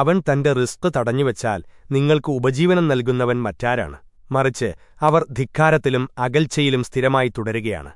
അവൻ തന്റെ റിസ്ക് തടഞ്ഞുവച്ചാൽ നിങ്ങൾക്ക് ഉപജീവനം നൽകുന്നവൻ മറ്റാരാണ്. മറിച്ച് അവർ ധിക്കാരത്തിലും അകൽച്ചയിലും സ്ഥിരമായി തുടരുകയാണ്.